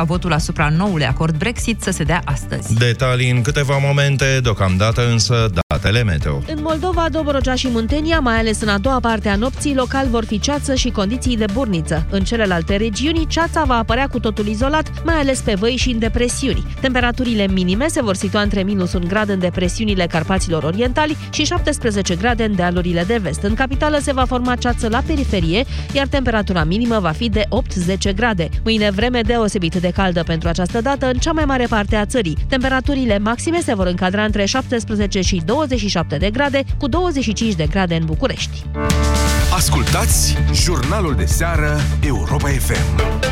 ca votul asupra noului acord Brexit să se dea astăzi. Detalii în câteva momente, deocamdată însă datele meteo. În Moldova, Dobrogea și Muntenia, mai ales în a doua parte a nopții, local vor fi ceață și condiții de burniță. În celelalte regiuni, ceața va apărea cu totul izolat, mai ales pe văi și în depresiuni. Temperaturile minime se vor situa între minus 1 grad în depresiunile Carpaților Orientali și 17 grade în dealurile de vest. În capitală se va forma ceață la periferie, iar temperatura minimă va fi de 8-10 grade. Mâine vreme deosebit de caldă pentru această dată în cea mai mare parte a țării. Temperaturile maxime se vor încadra între 17 și 27 de grade, cu 25 de grade în București. Ascultați jurnalul de seară Europa FM.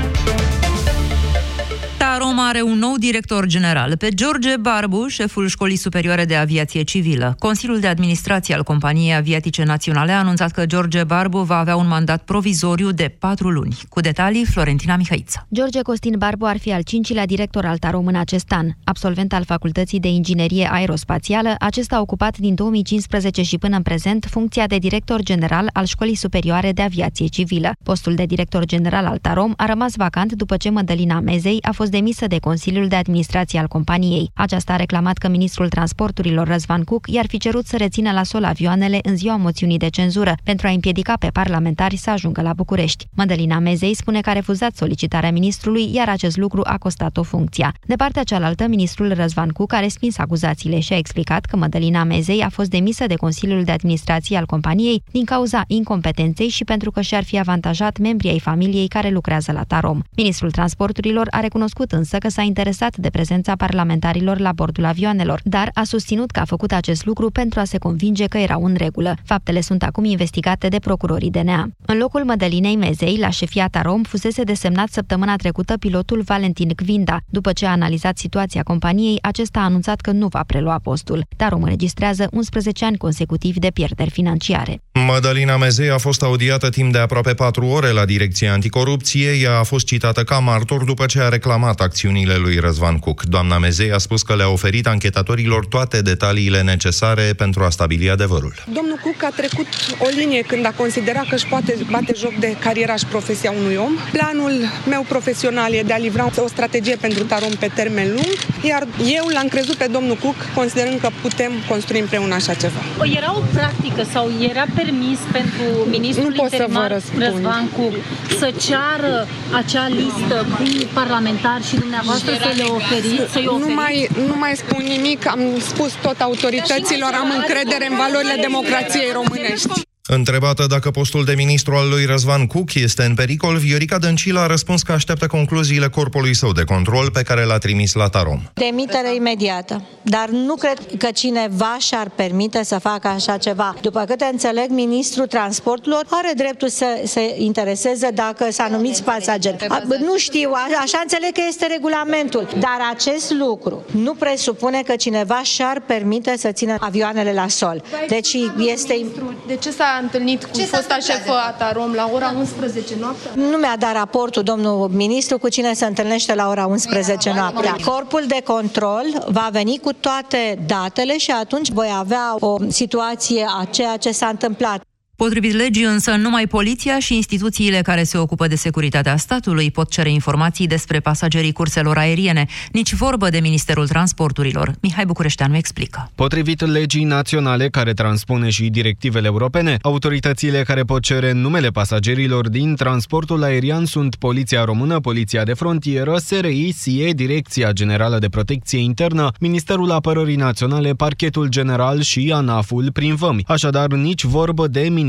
Tarom are un nou director general, pe George Barbu, șeful Școlii Superioare de Aviație Civilă. Consiliul de Administrație al Companiei Aviatice Naționale a anunțat că George Barbu va avea un mandat provizoriu de patru luni. Cu detalii, Florentina Mihaiță. George Costin Barbu ar fi al cincilea director al Tarom în acest an. Absolvent al Facultății de Inginerie Aerospațială, acesta a ocupat din 2015 și până în prezent funcția de director general al Școlii Superioare de Aviație Civilă. Postul de director general al Tarom a rămas vacant după ce Mădălina Mezei a fost demisă de Consiliul de Administrație al companiei. Aceasta a reclamat că ministrul transporturilor Răzvan Cuc i-ar fi cerut să rețină la sol avioanele în ziua moțiunii de cenzură, pentru a împiedica pe parlamentari să ajungă la București. Mădălina Mezei spune că a refuzat solicitarea ministrului, iar acest lucru a costat-o funcția. De partea cealaltă, ministrul Răzvan Cuc a respins acuzațiile și a explicat că Mădălina Mezei a fost demisă de Consiliul de Administrație al companiei din cauza incompetenței și pentru că și-ar fi avantajat membrii ai familiei care lucrează la Tarom. Ministrul transporturilor a recunoscut însă că s-a interesat de prezența parlamentarilor la bordul avioanelor, dar a susținut că a făcut acest lucru pentru a se convinge că erau în regulă. Faptele sunt acum investigate de procurorii DNA. În locul Mădălinei Mezei, la șefia Tarom, fusese desemnat săptămâna trecută pilotul Valentin Gvinda. După ce a analizat situația companiei, acesta a anunțat că nu va prelua postul. Tarom înregistrează 11 ani consecutivi de pierderi financiare. Madalina Mezei a fost audiată timp de aproape 4 ore la Direcția Anticorupție. Ea a fost citată ca martor după ce a reclamat acțiunile lui Răzvan Cuc. Doamna Mezei a spus că le-a oferit anchetatorilor toate detaliile necesare pentru a stabili adevărul. Domnul Cuc a trecut o linie când a considerat că își poate bate joc de carieraș și profesia unui om. Planul meu profesional e de a livra o strategie pentru Tarom pe termen lung, iar eu l-am crezut pe domnul Cuc, considerând că putem construi împreună așa ceva. Era o practică sau era permis pentru ministrul Nu pot să vă interimar răspund. Răzvan Cuc să ceară acea listă cu parlamentari și dumneavoastră să le oferiți, să-i Nu oferiți? mai, nu mai spun nimic, am spus tot autorităților, am încredere în valorile democrației românești. Întrebată dacă postul de ministru al lui Răzvan Cuc este în pericol, Viorica Dăncilă a răspuns că așteaptă concluziile corpului său de control pe care l-a trimis la Tarom. Demitere imediată. Dar nu cred că cineva și-ar permite să facă așa ceva. După câte înțeleg, ministrul transporturilor are dreptul să se intereseze dacă s-a numit pasageri. A, Nu știu, a- așa înțeleg că este regulamentul. Dar acest lucru nu presupune că cineva și-ar permite să țină avioanele la sol. Deci este... De ce s-a întâlnit cu fosta șefă a Tarom la ora 11 noaptea? Nu mi-a dat raportul domnul ministru cu cine se întâlnește la ora 11 noaptea. Corpul de control va veni cu toate datele și atunci voi avea o situație a ceea ce s-a întâmplat. Potrivit legii însă, numai poliția și instituțiile care se ocupă de securitatea statului pot cere informații despre pasagerii curselor aeriene. Nici vorbă de Ministerul Transporturilor. Mihai Bucureșteanu explică. Potrivit legii naționale care transpune și directivele europene, autoritățile care pot cere numele pasagerilor din transportul aerian sunt Poliția Română, Poliția de Frontieră, SRI, SIE, Direcția Generală de Protecție Internă, Ministerul Apărării Naționale, Parchetul General și ANAF-ul prin vămi. Așadar, nici vorbă de Ministerul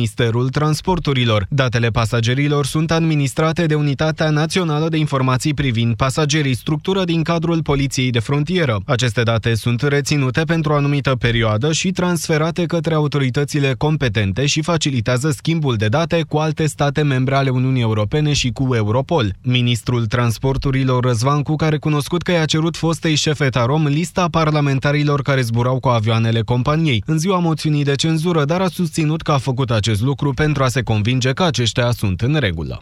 Transporturilor. Datele pasagerilor sunt administrate de Unitatea Națională de Informații privind pasagerii, structură din cadrul Poliției de Frontieră. Aceste date sunt reținute pentru o anumită perioadă și transferate către autoritățile competente și facilitează schimbul de date cu alte state membre ale Uniunii Europene și cu Europol. Ministrul Transporturilor Răzvan Cuc a recunoscut că i-a cerut fostei șefe Tarom lista parlamentarilor care zburau cu avioanele companiei în ziua moțiunii de cenzură, dar a susținut că a făcut acest lucru pentru a se convinge că aceștia sunt în regulă.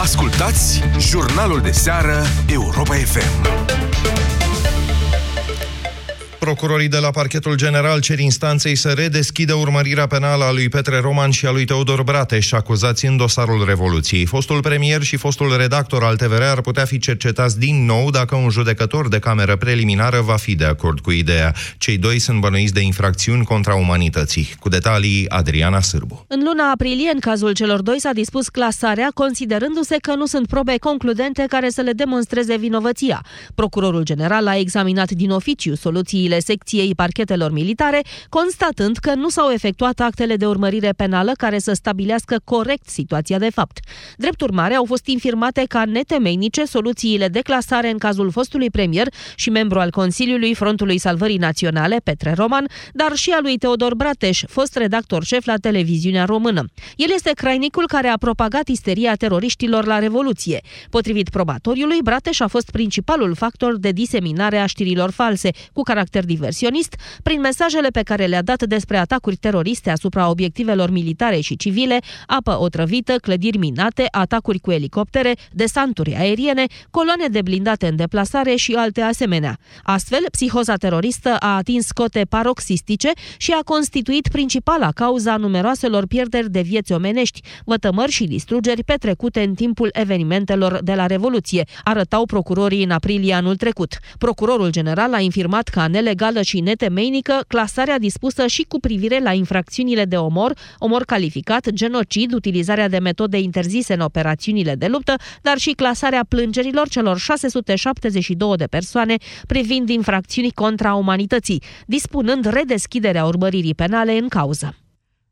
Ascultați jurnalul de seară Europa FM. Procurorii de la parchetul general cer instanței să redeschidă urmărirea penală a lui Petre Roman și a lui Teodor Brateș, acuzați în dosarul Revoluției. Fostul premier și fostul redactor al TVR ar putea fi cercetați din nou dacă un judecător de cameră preliminară va fi de acord cu ideea. Cei doi sunt bănuiți de infracțiuni contra umanității. Cu detalii, Adriana Sârbu. În luna aprilie, în cazul celor doi, s-a dispus clasarea, considerându-se că nu sunt probe concludente care să le demonstreze vinovăția. Procurorul general a examinat din oficiu soluțiile deciziile secției parchetelor militare, constatând că nu s-au efectuat actele de urmărire penală care să stabilească corect situația de fapt. Drept urmare, au fost infirmate ca netemeinice soluțiile de clasare în cazul fostului premier și membru al Consiliului Frontului Salvării Naționale, Petre Roman, dar și a lui Teodor Brateș, fost redactor șef la televiziunea română. El este crainicul care a propagat isteria teroriștilor la Revoluție. Potrivit probatoriului, Brateș a fost principalul factor de diseminare a știrilor false, cu caracter caracter diversionist prin mesajele pe care le-a dat despre atacuri teroriste asupra obiectivelor militare și civile, apă otrăvită, clădiri minate, atacuri cu elicoptere, desanturi aeriene, coloane de blindate în deplasare și alte asemenea. Astfel, psihoza teroristă a atins cote paroxistice și a constituit principala cauza numeroaselor pierderi de vieți omenești, vătămări și distrugeri petrecute în timpul evenimentelor de la Revoluție, arătau procurorii în aprilie anul trecut. Procurorul general a infirmat că anele legală și netemeinică, clasarea dispusă și cu privire la infracțiunile de omor, omor calificat, genocid, utilizarea de metode interzise în operațiunile de luptă, dar și clasarea plângerilor celor 672 de persoane privind infracțiuni contra umanității, dispunând redeschiderea urmăririi penale în cauză.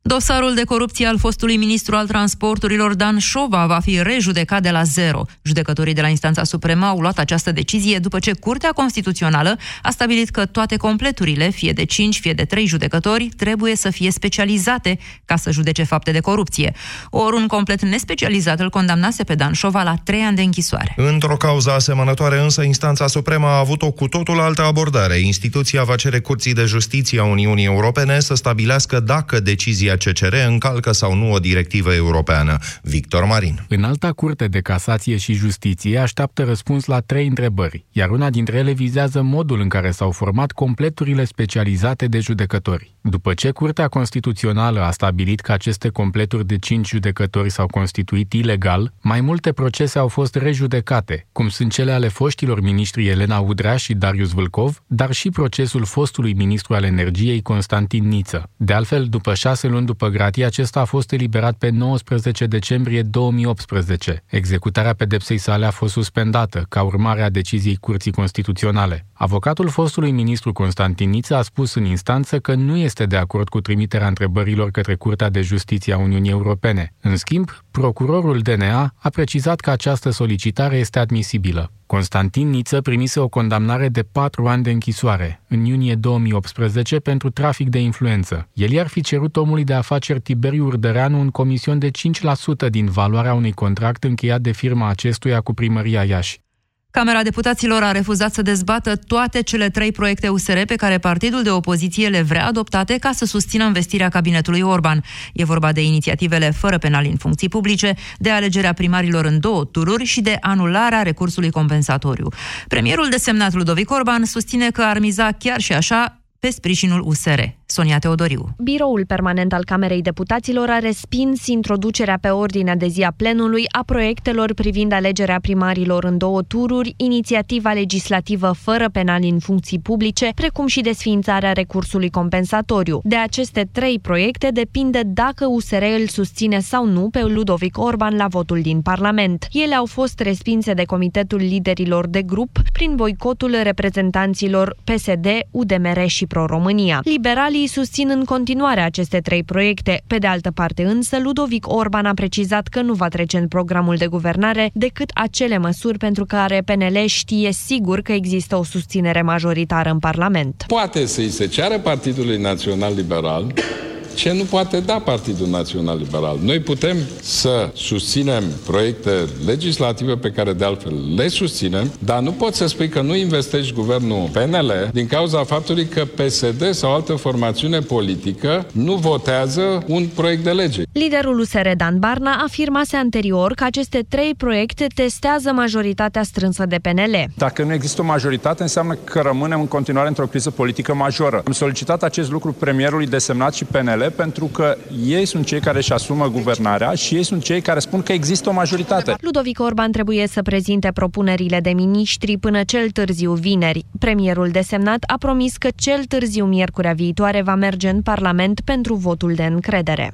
Dosarul de corupție al fostului ministru al transporturilor Dan Șova va fi rejudecat de la zero. Judecătorii de la instanța supremă au luat această decizie după ce Curtea Constituțională a stabilit că toate completurile, fie de 5, fie de 3 judecători, trebuie să fie specializate ca să judece fapte de corupție. Ori un complet nespecializat îl condamnase pe Dan Șova la 3 ani de închisoare. Într-o cauză asemănătoare însă, instanța supremă a avut o cu totul altă abordare. Instituția va cere Curții de Justiție a Uniunii Europene să stabilească dacă decizia CCR încalcă sau nu o directivă europeană. Victor Marin. În alta curte de casație și justiție așteaptă răspuns la trei întrebări, iar una dintre ele vizează modul în care s-au format completurile specializate de judecători. După ce Curtea Constituțională a stabilit că aceste completuri de cinci judecători s-au constituit ilegal, mai multe procese au fost rejudecate, cum sunt cele ale foștilor ministri Elena Udrea și Darius Vâlcov, dar și procesul fostului ministru al energiei Constantin Niță. De altfel, după șase luni după gratie, acesta a fost eliberat pe 19 decembrie 2018. Executarea pedepsei sale a fost suspendată, ca urmare a deciziei Curții Constituționale. Avocatul fostului ministru Constantin Niță a spus în instanță că nu este de acord cu trimiterea întrebărilor către Curtea de Justiție a Uniunii Europene. În schimb, procurorul DNA a precizat că această solicitare este admisibilă. Constantin Niță primise o condamnare de patru ani de închisoare, în iunie 2018, pentru trafic de influență. El i-ar fi cerut omului de afaceri Tiberiu Urdăreanu un comision de 5% din valoarea unui contract încheiat de firma acestuia cu primăria Iași. Camera Deputaților a refuzat să dezbată toate cele trei proiecte USR pe care partidul de opoziție le vrea adoptate ca să susțină investirea cabinetului Orban. E vorba de inițiativele fără penali în funcții publice, de alegerea primarilor în două tururi și de anularea recursului compensatoriu. Premierul desemnat Ludovic Orban susține că ar miza chiar și așa pe sprijinul USR. Sonia Teodoriu. Biroul permanent al Camerei Deputaților a respins introducerea pe ordinea de zi a plenului a proiectelor privind alegerea primarilor în două tururi, inițiativa legislativă fără penali în funcții publice, precum și desființarea recursului compensatoriu. De aceste trei proiecte depinde dacă USR îl susține sau nu pe Ludovic Orban la votul din Parlament. Ele au fost respinse de Comitetul Liderilor de Grup prin boicotul reprezentanților PSD, UDMR și Pro-România. Liberalii Liberalii susțin în continuare aceste trei proiecte. Pe de altă parte însă, Ludovic Orban a precizat că nu va trece în programul de guvernare decât acele măsuri pentru care PNL știe sigur că există o susținere majoritară în Parlament. Poate să-i se ceară Partidului Național Liberal ce nu poate da Partidul Național Liberal. Noi putem să susținem proiecte legislative pe care de altfel le susținem, dar nu poți să spui că nu investești guvernul PNL din cauza faptului că PSD sau altă formațiune politică nu votează un proiect de lege. Liderul USR Dan Barna afirmase anterior că aceste trei proiecte testează majoritatea strânsă de PNL. Dacă nu există o majoritate, înseamnă că rămânem în continuare într-o criză politică majoră. Am solicitat acest lucru premierului desemnat și PNL pentru că ei sunt cei care își asumă guvernarea și ei sunt cei care spun că există o majoritate. Ludovic Orban trebuie să prezinte propunerile de miniștri până cel târziu vineri. Premierul desemnat a promis că cel târziu miercurea viitoare va merge în Parlament pentru votul de încredere.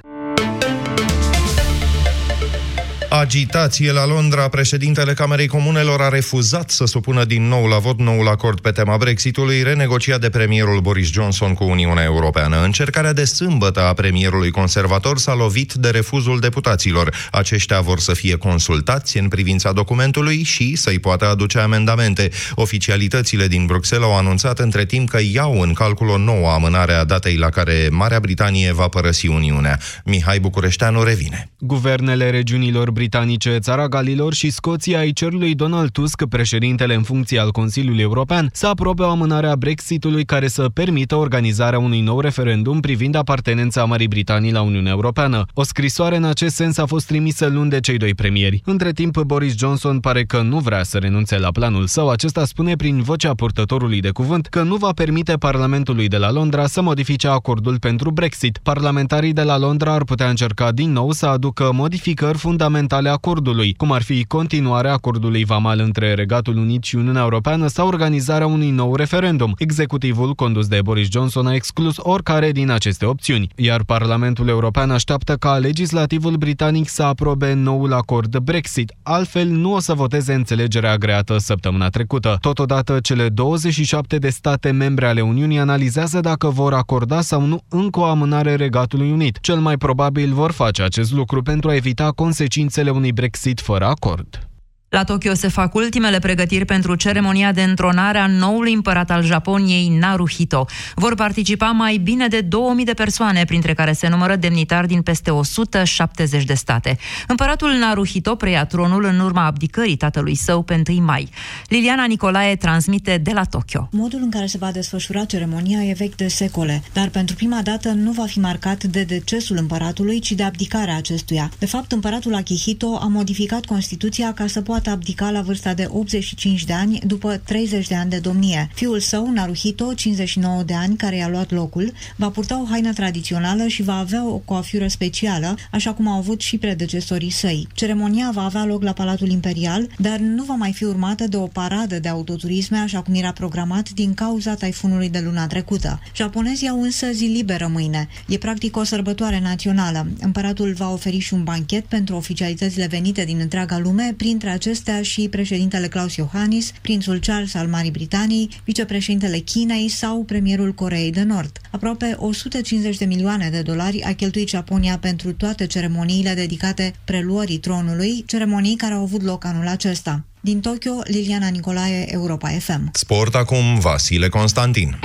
Agitație la Londra, președintele Camerei Comunelor a refuzat să supună din nou la vot noul acord pe tema Brexitului, renegociat de premierul Boris Johnson cu Uniunea Europeană. Încercarea de sâmbătă a premierului conservator s-a lovit de refuzul deputaților. Aceștia vor să fie consultați în privința documentului și să-i poată aduce amendamente. Oficialitățile din Bruxelles au anunțat între timp că iau în calcul o nouă amânare a datei la care Marea Britanie va părăsi Uniunea. Mihai Bucureșteanu revine. Guvernele regiunilor britanice, țara Galilor și Scoția îi cer lui Donald Tusk, președintele în funcție al Consiliului European, să aprobe o amânare a Brexitului care să permită organizarea unui nou referendum privind apartenența Marii Britanii la Uniunea Europeană. O scrisoare în acest sens a fost trimisă luni de cei doi premieri. Între timp, Boris Johnson pare că nu vrea să renunțe la planul său. Acesta spune prin vocea purtătorului de cuvânt că nu va permite Parlamentului de la Londra să modifice acordul pentru Brexit. Parlamentarii de la Londra ar putea încerca din nou să aducă modificări fundamentale ale acordului, cum ar fi continuarea acordului vamal între Regatul Unit și Uniunea Europeană sau organizarea unui nou referendum. Executivul condus de Boris Johnson a exclus oricare din aceste opțiuni, iar Parlamentul European așteaptă ca legislativul britanic să aprobe noul acord Brexit, altfel nu o să voteze înțelegerea agreată săptămâna trecută. Totodată, cele 27 de state membre ale Uniunii analizează dacă vor acorda sau nu încă o amânare Regatului Unit. Cel mai probabil vor face acest lucru pentru a evita consecințele consecințele unui Brexit fără acord. La Tokyo se fac ultimele pregătiri pentru ceremonia de întronare a noului împărat al Japoniei, Naruhito. Vor participa mai bine de 2000 de persoane, printre care se numără demnitari din peste 170 de state. Împăratul Naruhito preia tronul în urma abdicării tatălui său pe 1 mai. Liliana Nicolae transmite de la Tokyo. Modul în care se va desfășura ceremonia e vechi de secole, dar pentru prima dată nu va fi marcat de decesul împăratului, ci de abdicarea acestuia. De fapt, împăratul Akihito a modificat Constituția ca să poată poate abdica la vârsta de 85 de ani după 30 de ani de domnie. Fiul său, Naruhito, 59 de ani, care i-a luat locul, va purta o haină tradițională și va avea o coafură specială, așa cum au avut și predecesorii săi. Ceremonia va avea loc la Palatul Imperial, dar nu va mai fi urmată de o paradă de autoturisme, așa cum era programat din cauza taifunului de luna trecută. Japonezii au însă zi liberă mâine. E practic o sărbătoare națională. Împăratul va oferi și un banchet pentru oficialitățile venite din întreaga lume, printre acestea acestea și președintele Klaus Iohannis, prințul Charles al Marii Britanii, vicepreședintele Chinei sau premierul Coreei de Nord. Aproape 150 de milioane de dolari a cheltuit Japonia pentru toate ceremoniile dedicate preluării tronului, ceremonii care au avut loc anul acesta. Din Tokyo, Liliana Nicolae, Europa FM. Sport acum, Vasile Constantin.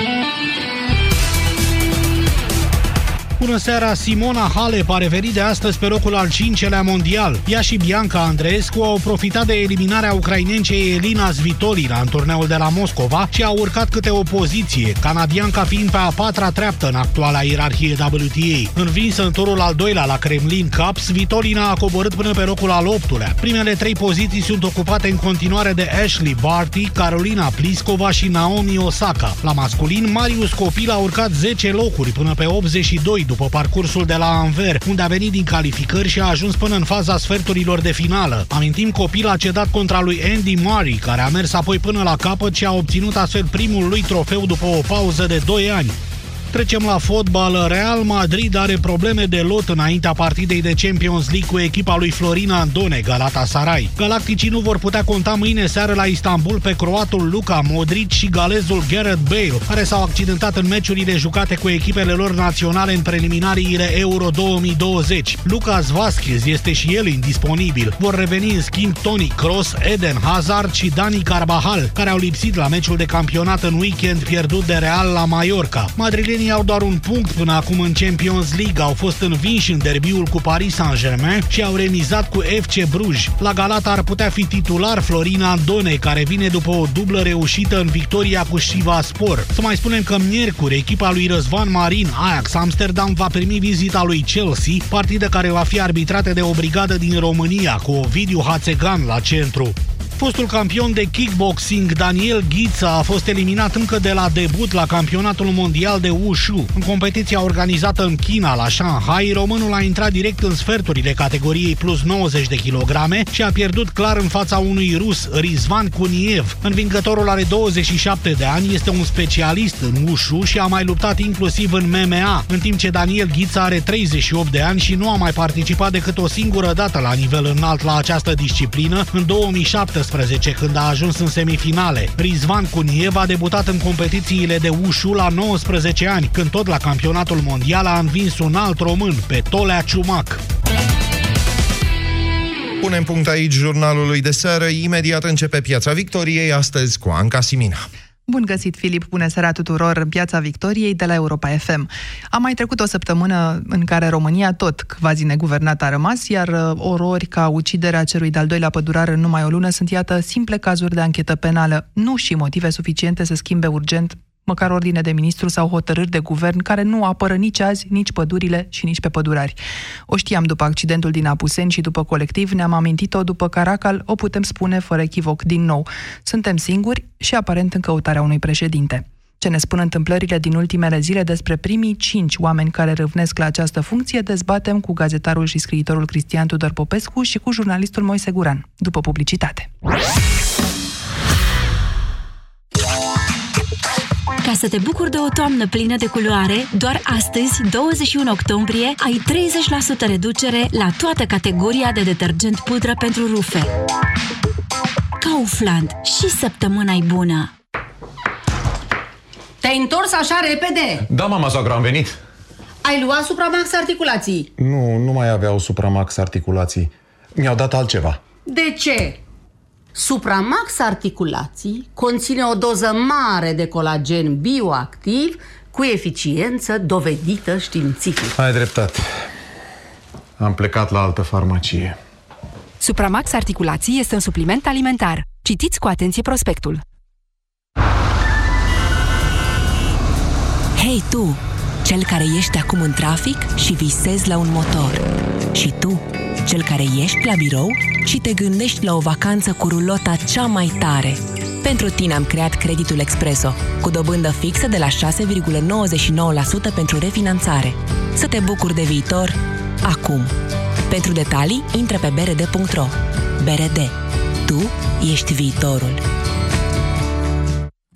Bună seara, Simona Halep a revenit de astăzi pe locul al cincelea mondial. Ea și Bianca Andreescu au profitat de eliminarea ucrainencei Elina Svitolina în turneul de la Moscova și au urcat câte o poziție, canadianca fiind pe a patra treaptă în actuala ierarhie WTA. Învinsă în turul al doilea la Kremlin Cup, Svitolina a coborât până pe locul al optulea. Primele trei poziții sunt ocupate în continuare de Ashley Barty, Carolina Pliskova și Naomi Osaka. La masculin, Marius Copil a urcat 10 locuri până pe 82 după parcursul de la Anver, unde a venit din calificări și a ajuns până în faza sferturilor de finală. Amintim, copil a cedat contra lui Andy Murray, care a mers apoi până la capăt și a obținut astfel primul lui trofeu după o pauză de 2 ani. Trecem la fotbal. Real Madrid are probleme de lot înaintea partidei de Champions League cu echipa lui Florina Andone, Galatasaray. Galacticii nu vor putea conta mâine seară la Istanbul pe croatul Luca Modric și galezul Gareth Bale, care s-au accidentat în meciurile jucate cu echipele lor naționale în preliminariile Euro 2020. Lucas Vasquez este și el indisponibil. Vor reveni în schimb Toni Kroos, Eden Hazard și Dani Carvajal, care au lipsit la meciul de campionat în weekend pierdut de Real la Mallorca. Madrid Parisienii au doar un punct până acum în Champions League. Au fost învinși în derbiul cu Paris Saint-Germain și au remizat cu FC Bruges. La Galata ar putea fi titular Florina Andone, care vine după o dublă reușită în victoria cu Shiva Spor. Să mai spunem că miercuri echipa lui Răzvan Marin, Ajax Amsterdam, va primi vizita lui Chelsea, partidă care va fi arbitrată de o brigadă din România, cu Ovidiu Hațegan la centru. Fostul campion de kickboxing Daniel Ghița a fost eliminat încă de la debut la campionatul mondial de Wushu. În competiția organizată în China, la Shanghai, românul a intrat direct în sferturile categoriei plus 90 de kilograme și a pierdut clar în fața unui rus, Rizvan Kuniev. Învingătorul are 27 de ani, este un specialist în Wushu și a mai luptat inclusiv în MMA, în timp ce Daniel Ghița are 38 de ani și nu a mai participat decât o singură dată la nivel înalt la această disciplină, în 2017 2018, când a ajuns în semifinale. Rizvan Kuniev a debutat în competițiile de ușu la 19 ani, când tot la campionatul mondial a învins un alt român, pe Tolea Ciumac. Punem punct aici jurnalului de seară. Imediat începe Piața Victoriei, astăzi cu Anca Simina. Bun găsit, Filip! Bună seara tuturor! Piața Victoriei de la Europa FM. A mai trecut o săptămână în care România tot quasi neguvernată a rămas, iar uh, orori ca uciderea celui de-al doilea pădurar în numai o lună sunt, iată, simple cazuri de anchetă penală, nu și motive suficiente să schimbe urgent măcar ordine de ministru sau hotărâri de guvern care nu apără nici azi, nici pădurile și nici pe pădurari. O știam după accidentul din Apuseni și după colectiv, ne-am amintit-o după Caracal, o putem spune fără echivoc din nou. Suntem singuri și aparent în căutarea unui președinte. Ce ne spun întâmplările din ultimele zile despre primii cinci oameni care râvnesc la această funcție, dezbatem cu gazetarul și scriitorul Cristian Tudor Popescu și cu jurnalistul Moise Guran, după publicitate. Ca să te bucuri de o toamnă plină de culoare, doar astăzi, 21 octombrie, ai 30% reducere la toată categoria de detergent pudră pentru rufe. Kaufland. Și săptămâna e bună! Te-ai întors așa repede? Da, mama soacră, am venit. Ai luat Supramax articulații? Nu, nu mai aveau Supramax articulații. Mi-au dat altceva. De ce? Supramax articulații conține o doză mare de colagen bioactiv cu eficiență dovedită științific. Ai dreptate. Am plecat la altă farmacie. Supramax articulații este un supliment alimentar. Citiți cu atenție prospectul. Hei tu, cel care ești acum în trafic și visezi la un motor. Și tu, cel care ești la birou și te gândești la o vacanță cu rulota cea mai tare. Pentru tine am creat creditul Expreso, cu dobândă fixă de la 6,99% pentru refinanțare. Să te bucuri de viitor acum. Pentru detalii, intră pe brd.ro. BRD. Tu ești viitorul.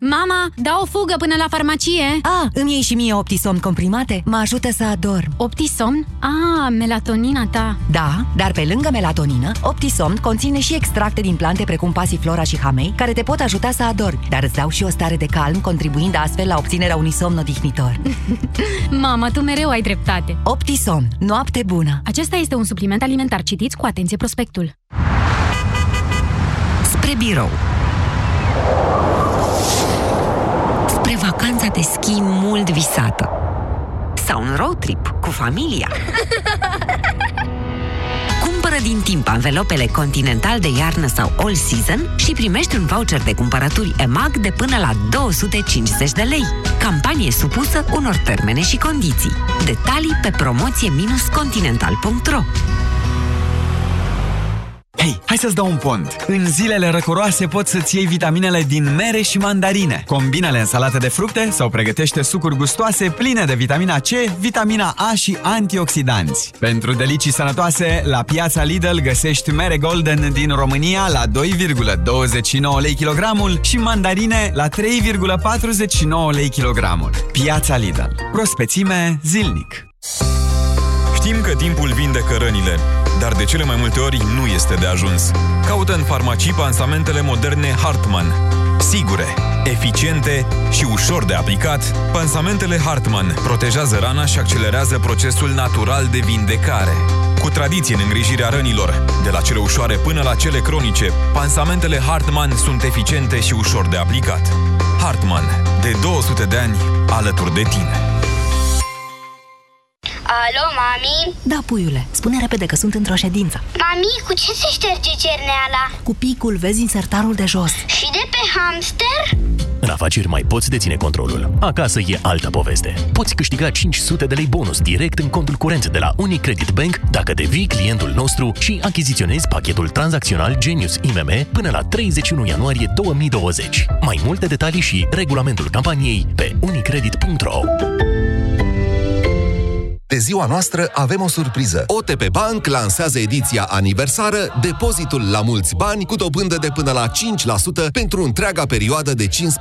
Mama, dau o fugă până la farmacie. Ah, îmi iei și mie Optisomn comprimate? Mă ajută să adorm. Optisomn? Ah, melatonina ta. Da, dar pe lângă melatonină, Optisomn conține și extracte din plante precum pasiflora și hamei, care te pot ajuta să adormi, dar îți dau și o stare de calm, contribuind astfel la obținerea unui somn odihnitor. Mama, tu mereu ai dreptate. Optisomn. Noapte bună. Acesta este un supliment alimentar. Citiți cu atenție prospectul. Spre birou spre vacanța de schi mult visată. Sau un road trip cu familia. Cumpără din timp anvelopele Continental de iarnă sau All Season și primești un voucher de cumpărături EMAG de până la 250 de lei. Campanie supusă unor termene și condiții. Detalii pe promoție-continental.ro Hei, hai să-ți dau un pont! În zilele răcoroase poți să-ți iei vitaminele din mere și mandarine. Combinele în salate de fructe sau pregătește sucuri gustoase pline de vitamina C, vitamina A și antioxidanți. Pentru delicii sănătoase, la piața Lidl găsești mere golden din România la 2,29 lei kilogramul și mandarine la 3,49 lei kilogramul. Piața Lidl. Prospețime zilnic. Știm că timpul vindecă rănile, dar de cele mai multe ori nu este de ajuns. Caută în farmacii pansamentele moderne Hartmann. Sigure, eficiente și ușor de aplicat, pansamentele Hartmann protejează rana și accelerează procesul natural de vindecare. Cu tradiție în îngrijirea rănilor, de la cele ușoare până la cele cronice, pansamentele Hartmann sunt eficiente și ușor de aplicat. Hartmann, de 200 de ani, alături de tine. Alo, mami? Da, puiule, spune repede că sunt într-o ședință. Mami, cu ce se șterge cerneala? Cu picul vezi insertarul de jos. Și de pe hamster? În afaceri mai poți deține controlul. Acasă e alta poveste. Poți câștiga 500 de lei bonus direct în contul curent de la Unicredit Bank dacă devii clientul nostru și achiziționezi pachetul tranzacțional Genius IMM până la 31 ianuarie 2020. Mai multe detalii și regulamentul campaniei pe unicredit.ro de ziua noastră avem o surpriză. OTP Bank lansează ediția aniversară Depozitul la mulți bani cu dobândă de până la 5% pentru întreaga perioadă de 15